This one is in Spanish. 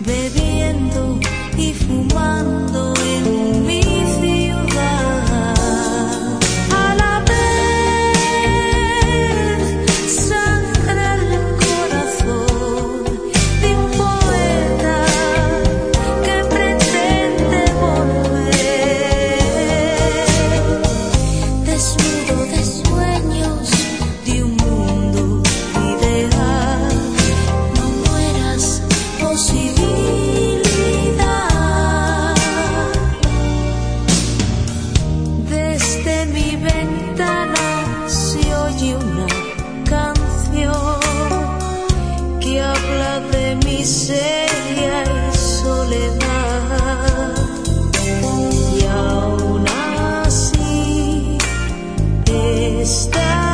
bebiendo y fumando. miseria y soledad. Y aún así está.